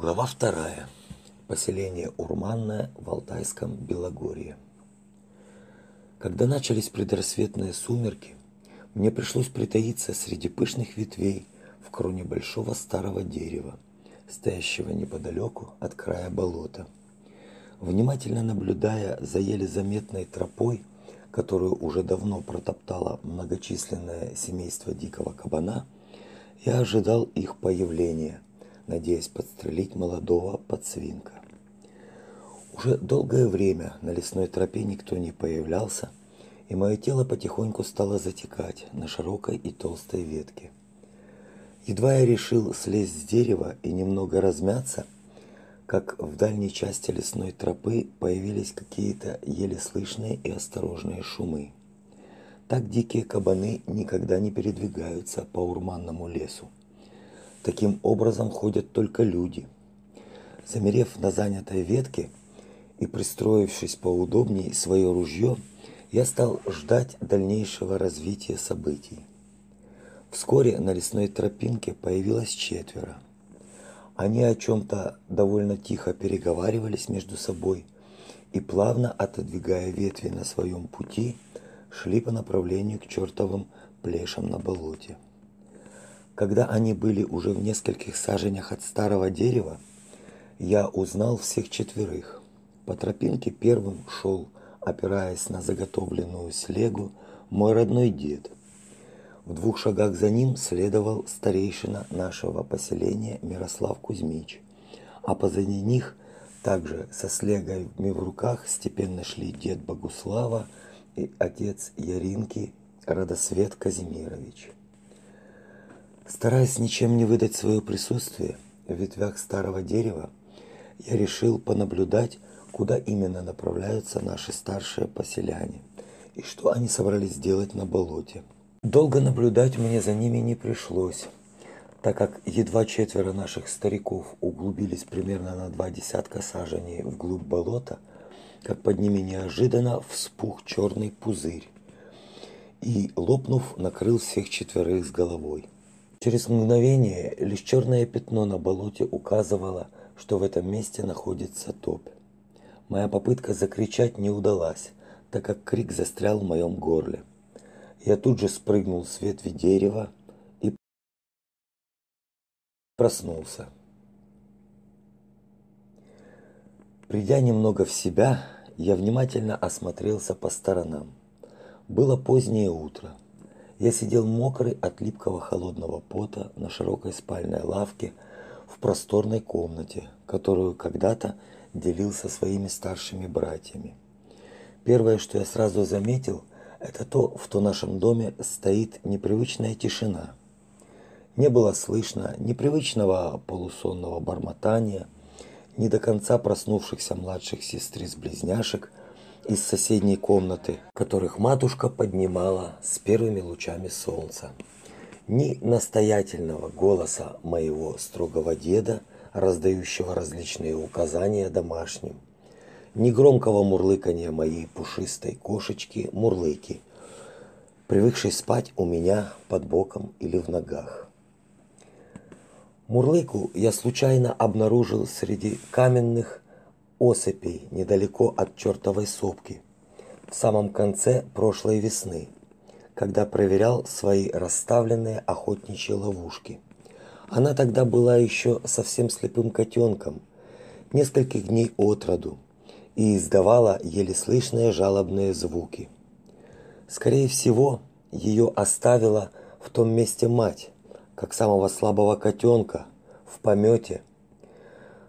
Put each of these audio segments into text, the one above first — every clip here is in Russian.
Глава вторая. Поселение Урманное в Алтайском Белогорье. Когда начались предрассветные сумерки, мне пришлось притаиться среди пышных ветвей в кроне большого старого дерева, стоящего неподалеку от края болота. Внимательно наблюдая за еле заметной тропой, которую уже давно протоптало многочисленное семейство дикого кабана, я ожидал их появления, надеясь подстрелить молодого подсвинка. Уже долгое время на лесной тропе никто не появлялся, и мое тело потихоньку стало затекать на широкой и толстой ветке. Едва я решил слезть с дерева и немного размяться, как в дальней части лесной тропы появились какие-то еле слышные и осторожные шумы. Так дикие кабаны никогда не передвигаются по урманному лесу. Таким образом ходят только люди. Замерев на занятой ветке и пристроившись поудобнее свое ружье, я стал ждать дальнейшего развития событий. Вскоре на лесной тропинке появилось четверо. Они о чем-то довольно тихо переговаривались между собой и, плавно отодвигая ветви на своем пути, шли по направлению к чертовым плешам на болоте. Когда они были уже в нескольких саженях от старого дерева, я узнал всех четверых. По тропинке первым шел, опираясь на заготовленную слегу, мой родной дед – в двух шагах за ним следовал старейшина нашего поселения Мирослав Кузьмич, а позади них также со слегами в руках степенно шли дед Богуслава и отец Яринки Радосвет Казимирович. Стараясь ничем не выдать свое присутствие в ветвях старого дерева, я решил понаблюдать, куда именно направляются наши старшие поселяне и что они собрались делать на болоте. Долго наблюдать мне за ними не пришлось, так как едва четверо наших стариков углубились примерно на два десятка саженей вглубь болота, как под ними неожиданно вспух черный пузырь и, лопнув, накрыл всех четверых с головой. Через мгновение лишь черное пятно на болоте указывало, что в этом месте находится топь. Моя попытка закричать не удалась, так как крик застрял в моем горле. Я тут же спрыгнул с ветви дерева и проснулся. Придя немного в себя, я внимательно осмотрелся по сторонам. Было позднее утро. Я сидел мокрый от липкого холодного пота на широкой спальной лавке в просторной комнате, которую когда-то делил со своими старшими братьями. Первое, что я сразу заметил – это то, что в нашем доме стоит непривычная тишина. Не было слышно непривычного полусонного бормотания, не до конца проснувшихся младших сестриц-близняшек из соседней комнаты, которых матушка поднимала с первыми лучами солнца, ни настоятельного голоса моего строгого деда, раздающего различные указания домашним, негромкого мурлыканья моей пушистой кошечки Мурлыки, привыкшей спать у меня под боком или в ногах. Мурлыку я случайно обнаружил среди каменных осыпей недалеко от чертовой сопки, в самом конце прошлой весны, когда проверял свои расставленные охотничьи ловушки. Она тогда была еще совсем слепым котенком, нескольких дней от роду, и издавала еле слышные жалобные звуки. Скорее всего, ее оставила в том месте мать, как самого слабого котенка, в помете.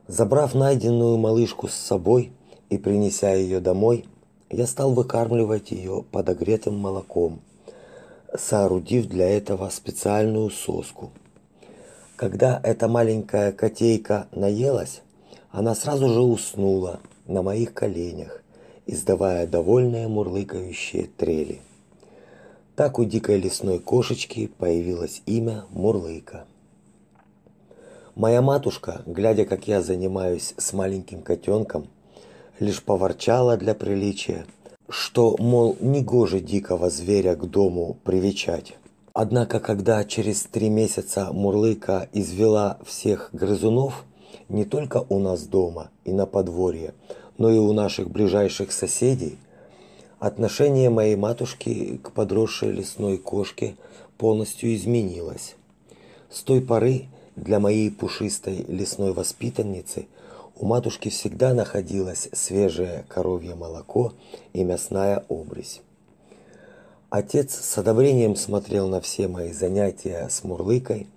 Забрав найденную малышку с собой и принеся ее домой, я стал выкармливать ее подогретым молоком, соорудив для этого специальную соску. Когда эта маленькая котейка наелась, она сразу же уснула на моих коленях, издавая довольные мурлыкающие трели. Так у дикой лесной кошечки появилось имя Мурлыка. Моя матушка, глядя, как я занимаюсь с маленьким котенком, лишь поворчала для приличия, что, мол, негоже дикого зверя к дому привечать. Однако, когда через три месяца Мурлыка извела всех грызунов, не только у нас дома и на подворье, но и у наших ближайших соседей, отношение моей матушки к подросшей лесной кошке полностью изменилось. С той поры для моей пушистой лесной воспитанницы у матушки всегда находилось свежее коровье молоко и мясная обрезь. Отец с одобрением смотрел на все мои занятия с мурлыкой,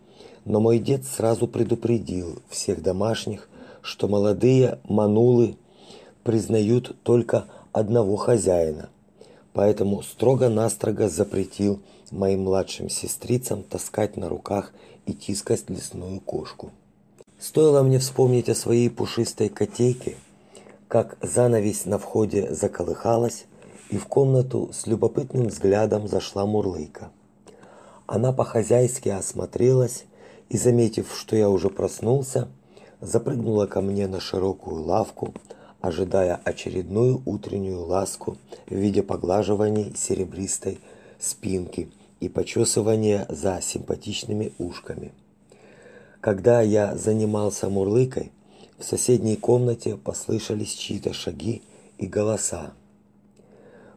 но мой дед сразу предупредил всех домашних, что молодые манулы признают только одного хозяина. Поэтому строго-настрого запретил моим младшим сестрицам таскать на руках и тискать лесную кошку. Стоило мне вспомнить о своей пушистой котейке, как занавесь на входе заколыхалась, и в комнату с любопытным взглядом зашла Мурлыка. Она по-хозяйски осмотрелась и, заметив, что я уже проснулся, запрыгнула ко мне на широкую лавку, ожидая очередную утреннюю ласку в виде поглаживаний серебристой спинки и почесывания за симпатичными ушками. Когда я занимался мурлыкой, в соседней комнате послышались чьи-то шаги и голоса.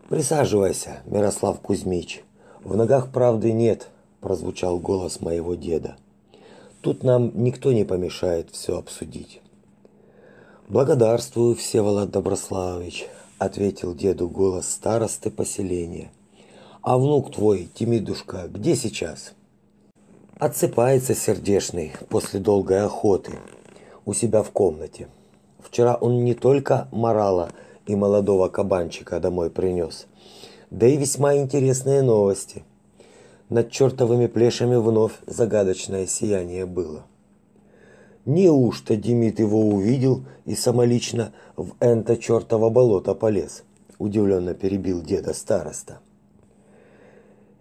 Присаживайся, Мирослав Кузьмич. В ногах правды нет, прозвучал голос моего деда. Тут нам никто не помешает все обсудить. Благодарствую, Всеволод Доброславович, ответил деду голос старосты поселения. А внук твой, Тимидушка, где сейчас? Отсыпается сердешный после долгой охоты у себя в комнате. Вчера он не только морала и молодого кабанчика домой принес. Да и весьма интересные новости. Над чертовыми плешами вновь загадочное сияние было. Неужто Демид его увидел и самолично в энто чертово болото полез? Удивленно перебил деда староста.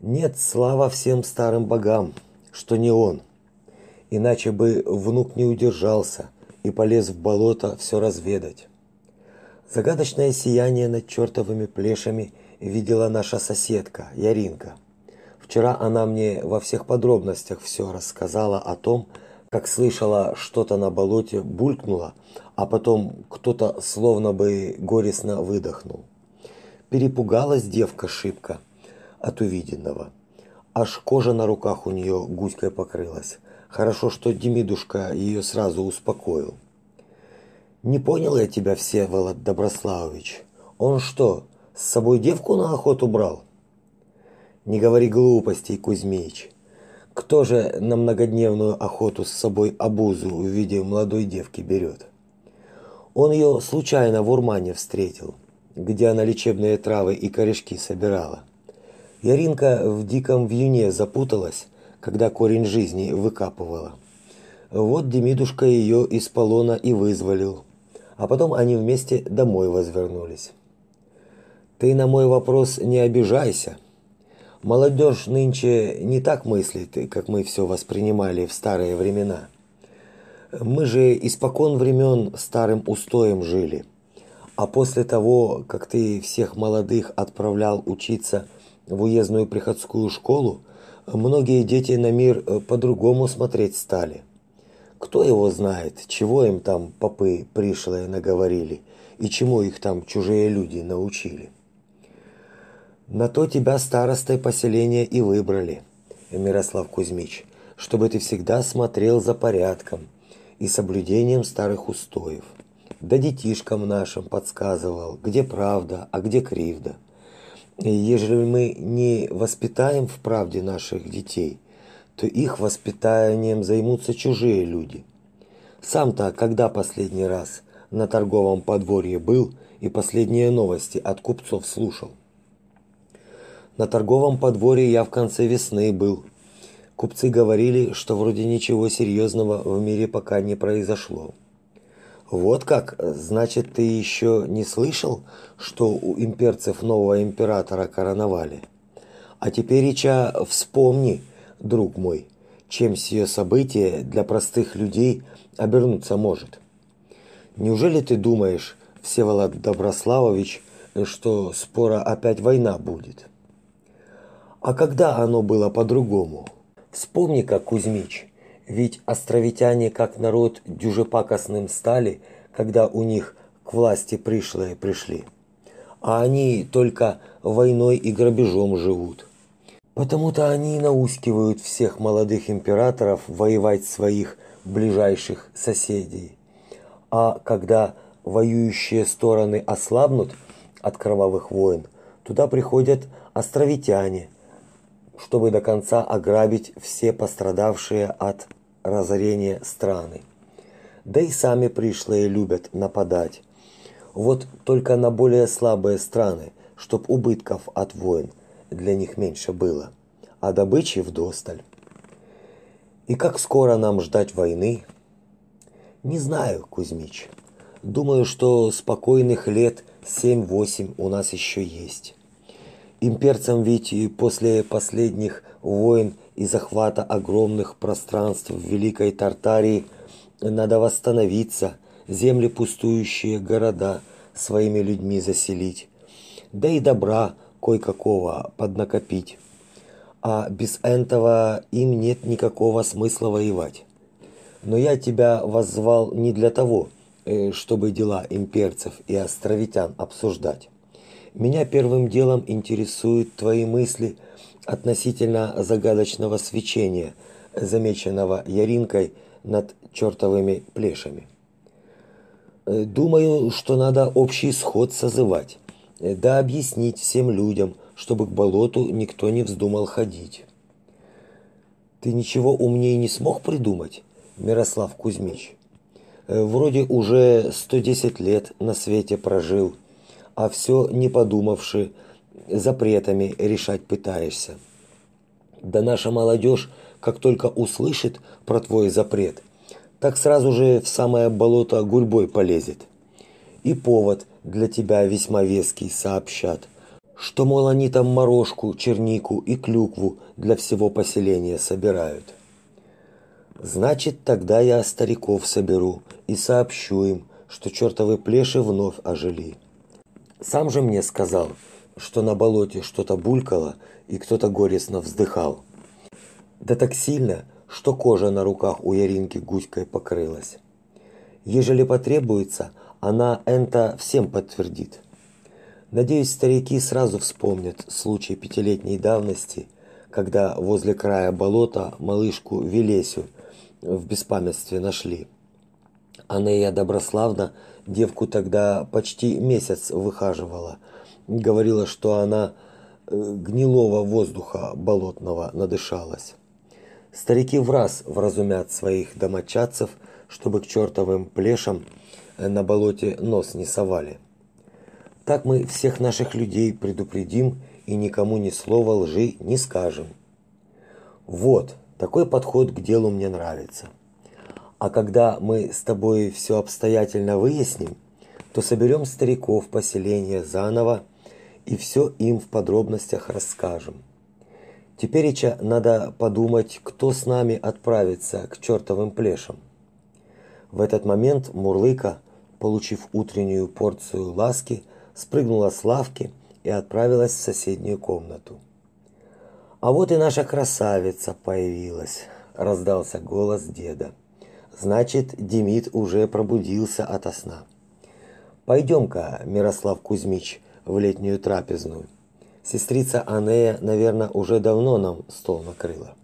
Нет, слава всем старым богам, что не он. Иначе бы внук не удержался и полез в болото все разведать. Загадочное сияние над чертовыми плешами видела наша соседка Яринка. Вчера она мне во всех подробностях все рассказала о том, как слышала что-то на болоте булькнуло, а потом кто-то словно бы горестно выдохнул. Перепугалась девка шибко от увиденного. Аж кожа на руках у нее гуськой покрылась. Хорошо, что Демидушка ее сразу успокоил. Не понял я тебя, Всеволод Доброславович. Он что, с собой девку на охоту брал? Не говори глупостей, Кузьмич. Кто же на многодневную охоту с собой обузу в виде молодой девки берет? Он ее случайно в Урмане встретил, где она лечебные травы и корешки собирала. Яринка в диком вьюне запуталась, когда корень жизни выкапывала. Вот Демидушка ее из полона и вызволил а потом они вместе домой возвернулись. Ты на мой вопрос не обижайся. Молодежь нынче не так мыслит, как мы все воспринимали в старые времена. Мы же испокон времен старым устоем жили. А после того, как ты всех молодых отправлял учиться в уездную приходскую школу, многие дети на мир по-другому смотреть стали – кто его знает, чего им там попы пришлые наговорили и чему их там чужие люди научили. На то тебя старостой поселения и выбрали, Мирослав Кузьмич, чтобы ты всегда смотрел за порядком и соблюдением старых устоев. Да детишкам нашим подсказывал, где правда, а где кривда. Ежели мы не воспитаем в правде наших детей, то их воспитанием займутся чужие люди. Сам-то когда последний раз на торговом подворье был и последние новости от купцов слушал? На торговом подворье я в конце весны был. Купцы говорили, что вроде ничего серьезного в мире пока не произошло. Вот как, значит, ты еще не слышал, что у имперцев нового императора короновали? А теперь, Ича, вспомни, друг мой, чем сие событие для простых людей обернуться может. Неужели ты думаешь, Всеволод Доброславович, что спора опять война будет? А когда оно было по-другому? Вспомни, как Кузьмич, Ведь островитяне как народ дюжепакостным стали, когда у них к власти пришлые пришли. А они только войной и грабежом живут. Потому-то они и наускивают всех молодых императоров воевать своих ближайших соседей. А когда воюющие стороны ослабнут от кровавых войн, туда приходят островитяне, чтобы до конца ограбить все пострадавшие от разорения страны. Да и сами пришлые любят нападать. Вот только на более слабые страны, чтоб убытков от войн для них меньше было, а добычи вдосталь. И как скоро нам ждать войны? Не знаю, Кузьмич. Думаю, что спокойных лет 7-8 у нас еще есть. Имперцам ведь после последних войн и захвата огромных пространств в Великой Тартарии надо восстановиться, земли пустующие города своими людьми заселить, да и добра кое-какого поднакопить. А без этого им нет никакого смысла воевать. Но я тебя воззвал не для того, э, чтобы дела имперцев и островитян обсуждать. Меня первым делом интересуют твои мысли относительно загадочного свечения, замеченного Яринкой над чертовыми плешами. Э, думаю, что надо общий сход созывать, э, да объяснить всем людям, чтобы к болоту никто не вздумал ходить. Ты ничего умнее не смог придумать, Мирослав Кузьмич? Э, вроде уже 110 лет на свете прожил, а все не подумавши, запретами решать пытаешься. Да наша молодежь, как только услышит про твой запрет, так сразу же в самое болото гурьбой полезет. И повод для тебя весьма веский сообщат, что, мол, они там морожку, чернику и клюкву для всего поселения собирают. Значит, тогда я стариков соберу и сообщу им, что чертовы плеши вновь ожили. Сам же мне сказал, что на болоте что-то булькало и кто-то горестно вздыхал. Да так сильно, что кожа на руках у Яринки гуськой покрылась. Ежели потребуется, она это всем подтвердит. Надеюсь, старики сразу вспомнят случай пятилетней давности, когда возле края болота малышку Велесю в беспамятстве нашли. Анея Доброславна девку тогда почти месяц выхаживала. Говорила, что она э, гнилого воздуха болотного надышалась. Старики в раз вразумят своих домочадцев, чтобы к чертовым плешам э, на болоте нос не совали. Так мы всех наших людей предупредим и никому ни слова лжи не скажем. Вот, такой подход к делу мне нравится. А когда мы с тобой все обстоятельно выясним, то соберем стариков поселения заново и все им в подробностях расскажем. Теперь еще надо подумать, кто с нами отправится к чертовым плешам. В этот момент Мурлыка, получив утреннюю порцию ласки, спрыгнула с лавки и отправилась в соседнюю комнату. А вот и наша красавица появилась, раздался голос деда. Значит, Демид уже пробудился ото сна. Пойдем-ка, Мирослав Кузьмич, в летнюю трапезную. Сестрица Анея, наверное, уже давно нам стол накрыла.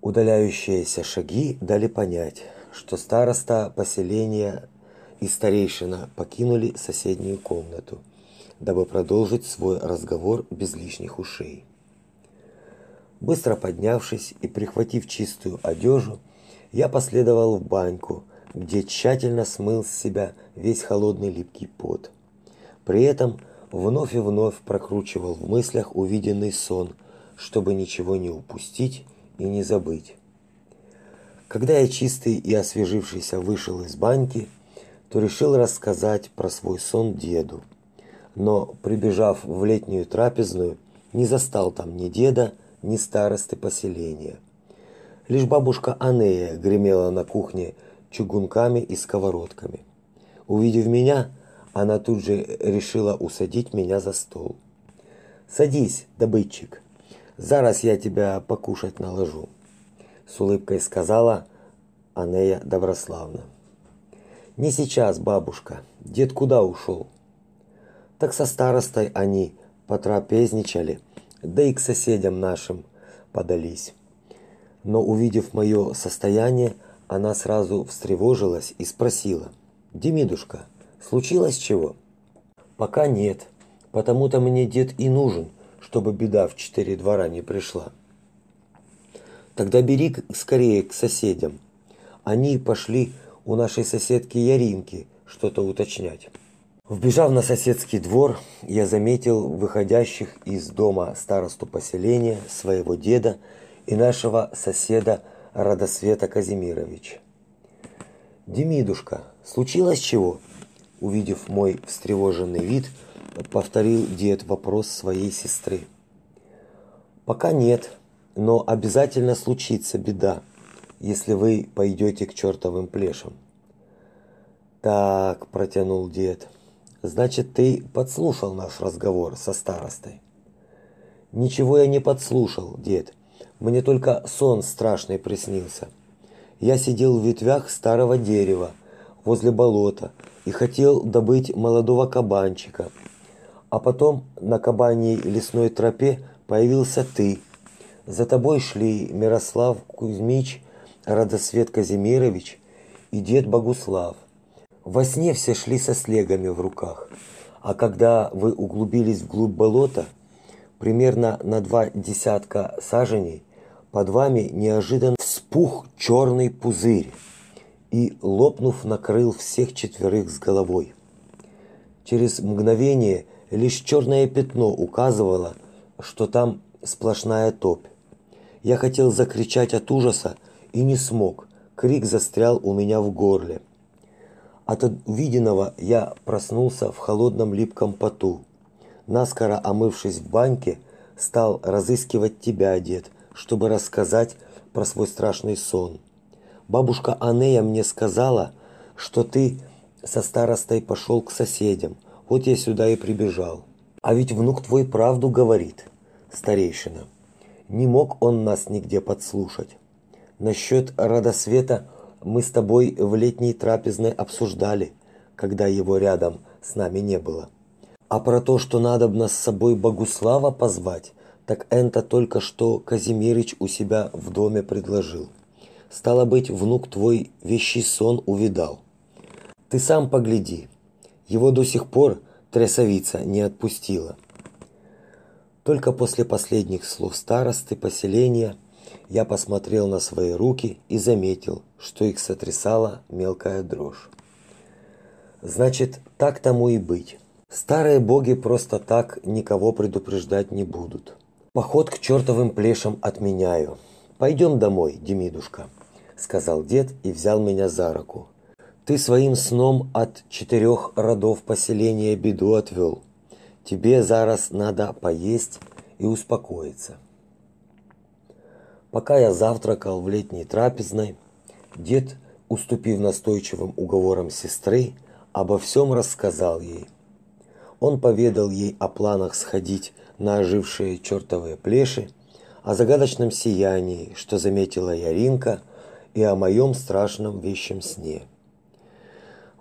Удаляющиеся шаги дали понять, что староста поселения и старейшина покинули соседнюю комнату, дабы продолжить свой разговор без лишних ушей. Быстро поднявшись и прихватив чистую одежду, я последовал в баньку, где тщательно смыл с себя весь холодный липкий пот. При этом вновь и вновь прокручивал в мыслях увиденный сон, чтобы ничего не упустить и не забыть. Когда я чистый и освежившийся вышел из баньки, то решил рассказать про свой сон деду. Но, прибежав в летнюю трапезную, не застал там ни деда, ни старосты поселения – Лишь бабушка Анея гремела на кухне чугунками и сковородками. Увидев меня, она тут же решила усадить меня за стол. Садись, добытчик. Зараз я тебя покушать наложу. с улыбкой сказала Анея Доброславна. Не сейчас, бабушка. Дед куда ушел? Так со старостой они потрапезничали, да и к соседям нашим подались. Но увидев мое состояние, она сразу встревожилась и спросила: "Демидушка, случилось чего?" "Пока нет, потому-то мне дед и нужен, чтобы беда в четыре двора не пришла". "Тогда бери скорее к соседям". Они пошли у нашей соседки Яринки что-то уточнять. Вбежав на соседский двор, я заметил выходящих из дома старосту поселения, своего деда и нашего соседа Радосвета Казимирович. «Демидушка, случилось чего?» Увидев мой встревоженный вид, повторил дед вопрос своей сестры. «Пока нет, но обязательно случится беда если вы пойдете к чертовым плешам. Так, протянул дед. Значит, ты подслушал наш разговор со старостой. Ничего я не подслушал, дед. Мне только сон страшный приснился. Я сидел в ветвях старого дерева возле болота и хотел добыть молодого кабанчика. А потом на кабаньей лесной тропе появился ты. За тобой шли Мирослав Кузьмич Радосвет Казимирович и дед Богуслав. Во сне все шли со слегами в руках, а когда вы углубились вглубь болота, примерно на два десятка саженей, под вами неожиданно вспух черный пузырь и, лопнув, накрыл всех четверых с головой. Через мгновение лишь черное пятно указывало, что там сплошная топь. Я хотел закричать от ужаса, и не смог. Крик застрял у меня в горле. От увиденного я проснулся в холодном липком поту. Наскоро омывшись в баньке, стал разыскивать тебя, дед, чтобы рассказать про свой страшный сон. Бабушка Анея мне сказала, что ты со старостой пошел к соседям. Вот я сюда и прибежал. А ведь внук твой правду говорит, старейшина. Не мог он нас нигде подслушать. Насчет Радосвета мы с тобой в летней трапезной обсуждали, когда его рядом с нами не было. А про то, что надо нас с собой Богуслава позвать, так это только что Казимирич у себя в доме предложил. Стало быть, внук твой вещий сон увидал. Ты сам погляди. Его до сих пор трясовица не отпустила. Только после последних слов старосты поселения – я посмотрел на свои руки и заметил, что их сотрясала мелкая дрожь. Значит, так тому и быть. Старые боги просто так никого предупреждать не будут. Поход к чертовым плешам отменяю. Пойдем домой, Демидушка, сказал дед и взял меня за руку. Ты своим сном от четырех родов поселения беду отвел. Тебе зараз надо поесть и успокоиться. Пока я завтракал в летней трапезной, дед, уступив настойчивым уговорам сестры, обо всем рассказал ей. Он поведал ей о планах сходить на ожившие чертовые плеши, о загадочном сиянии, что заметила Яринка, и о моем страшном вещем сне.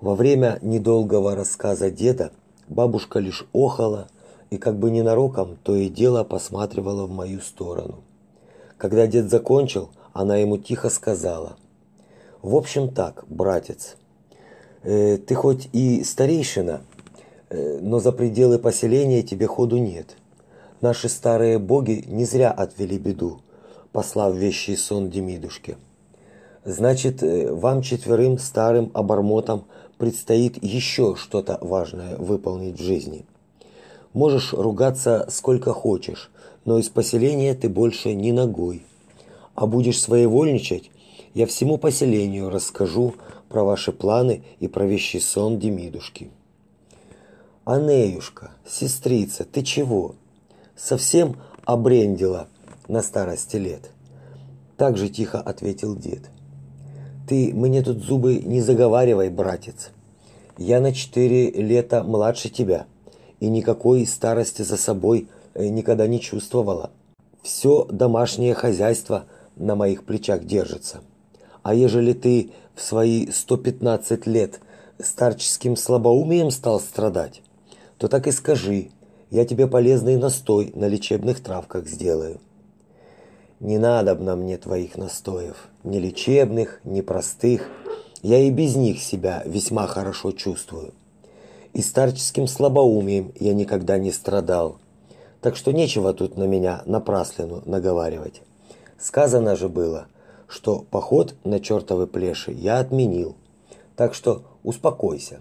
Во время недолгого рассказа деда бабушка лишь охала и как бы ненароком то и дело посматривала в мою сторону. Когда дед закончил, она ему тихо сказала: "В общем так, братец. Э, ты хоть и старейшина, э, но за пределы поселения тебе ходу нет. Наши старые боги не зря отвели беду, послав вещий сон Демидушке. Значит, э, вам четверым старым обормотам предстоит еще что-то важное выполнить в жизни. Можешь ругаться сколько хочешь, но из поселения ты больше ни ногой. А будешь своевольничать, я всему поселению расскажу про ваши планы и про вещий сон Демидушки. Анеюшка, сестрица, ты чего? Совсем обрендила на старости лет? Так же тихо ответил дед. Ты мне тут зубы не заговаривай, братец. Я на четыре лета младше тебя и никакой старости за собой Э, никогда не чувствовала. Все домашнее хозяйство на моих плечах держится. А ежели ты в свои 115 лет старческим слабоумием стал страдать, то так и скажи, я тебе полезный настой на лечебных травках сделаю. Не надо на мне твоих настоев, ни лечебных, ни простых. Я и без них себя весьма хорошо чувствую. И старческим слабоумием я никогда не страдал. Так что нечего тут на меня напраслину наговаривать. Сказано же было, что поход на чертовы плеши я отменил. Так что успокойся.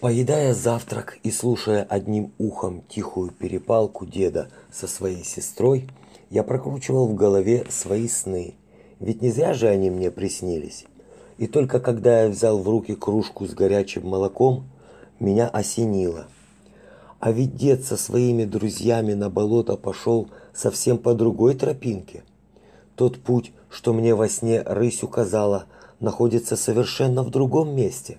Поедая завтрак и слушая одним ухом тихую перепалку деда со своей сестрой, я прокручивал в голове свои сны. Ведь не зря же они мне приснились. И только когда я взял в руки кружку с горячим молоком, меня осенило. А ведь дед со своими друзьями на болото пошел совсем по другой тропинке. Тот путь, что мне во сне рысь указала, находится совершенно в другом месте.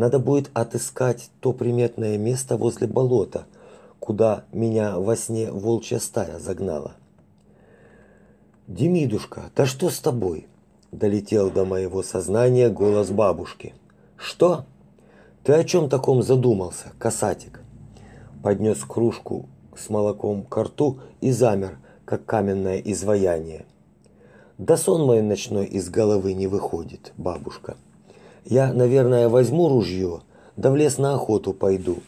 Надо будет отыскать то приметное место возле болота, куда меня во сне волчья стая загнала. Демидушка, да что с тобой? Долетел до моего сознания голос бабушки. Что? Ты о чем таком задумался, касатик? Поднес кружку с молоком к рту и замер, как каменное изваяние. Да сон мой ночной из головы не выходит, бабушка. Я, наверное, возьму ружье, да в лес на охоту пойду.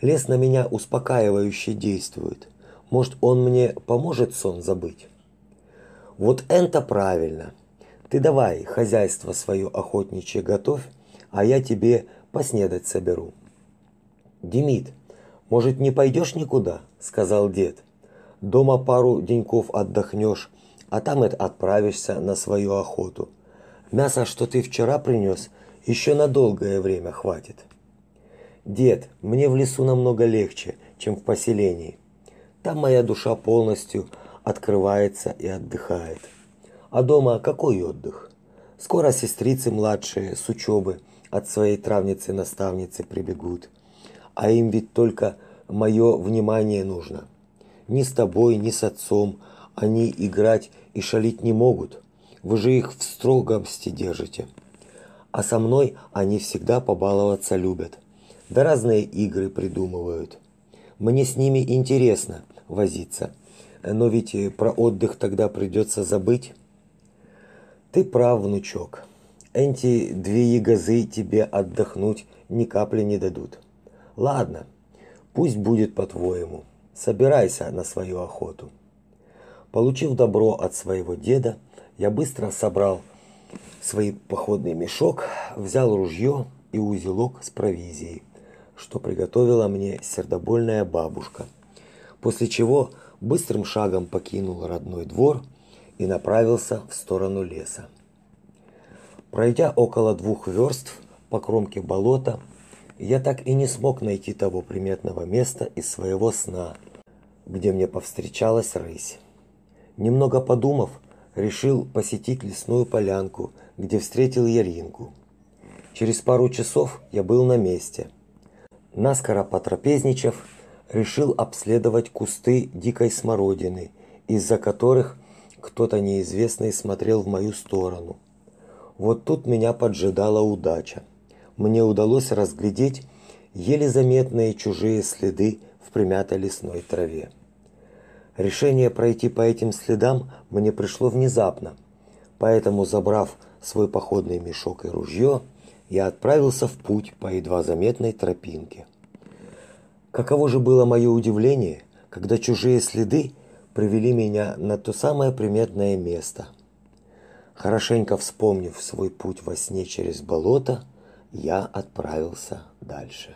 Лес на меня успокаивающе действует. Может, он мне поможет сон забыть? Вот это правильно. Ты давай хозяйство свое охотничье готовь, а я тебе поснедать соберу. Демид, может, не пойдешь никуда, сказал дед. Дома пару деньков отдохнешь, а там и отправишься на свою охоту. Мясо, что ты вчера принес, еще на долгое время хватит. Дед, мне в лесу намного легче, чем в поселении. Там моя душа полностью открывается и отдыхает. А дома какой отдых? Скоро сестрицы младшие с учебы от своей травницы-наставницы прибегут. А им ведь только мое внимание нужно. Ни с тобой, ни с отцом они играть и шалить не могут. Вы же их в строгости держите. А со мной они всегда побаловаться любят. Да разные игры придумывают. Мне с ними интересно возиться – но ведь про отдых тогда придется забыть. Ты прав, внучок. Эти две ягозы тебе отдохнуть ни капли не дадут. Ладно, пусть будет по-твоему. Собирайся на свою охоту. Получив добро от своего деда, я быстро собрал свой походный мешок, взял ружье и узелок с провизией, что приготовила мне сердобольная бабушка. После чего быстрым шагом покинул родной двор и направился в сторону леса. Пройдя около двух верст по кромке болота, я так и не смог найти того приметного места из своего сна, где мне повстречалась рысь. Немного подумав, решил посетить лесную полянку, где встретил Яринку. Через пару часов я был на месте. Наскоро потрапезничав, решил обследовать кусты дикой смородины, из-за которых кто-то неизвестный смотрел в мою сторону. Вот тут меня поджидала удача. Мне удалось разглядеть еле заметные чужие следы в примятой лесной траве. Решение пройти по этим следам мне пришло внезапно, поэтому, забрав свой походный мешок и ружье, я отправился в путь по едва заметной тропинке. Каково же было мое удивление, когда чужие следы привели меня на то самое приметное место. Хорошенько вспомнив свой путь во сне через болото, я отправился дальше.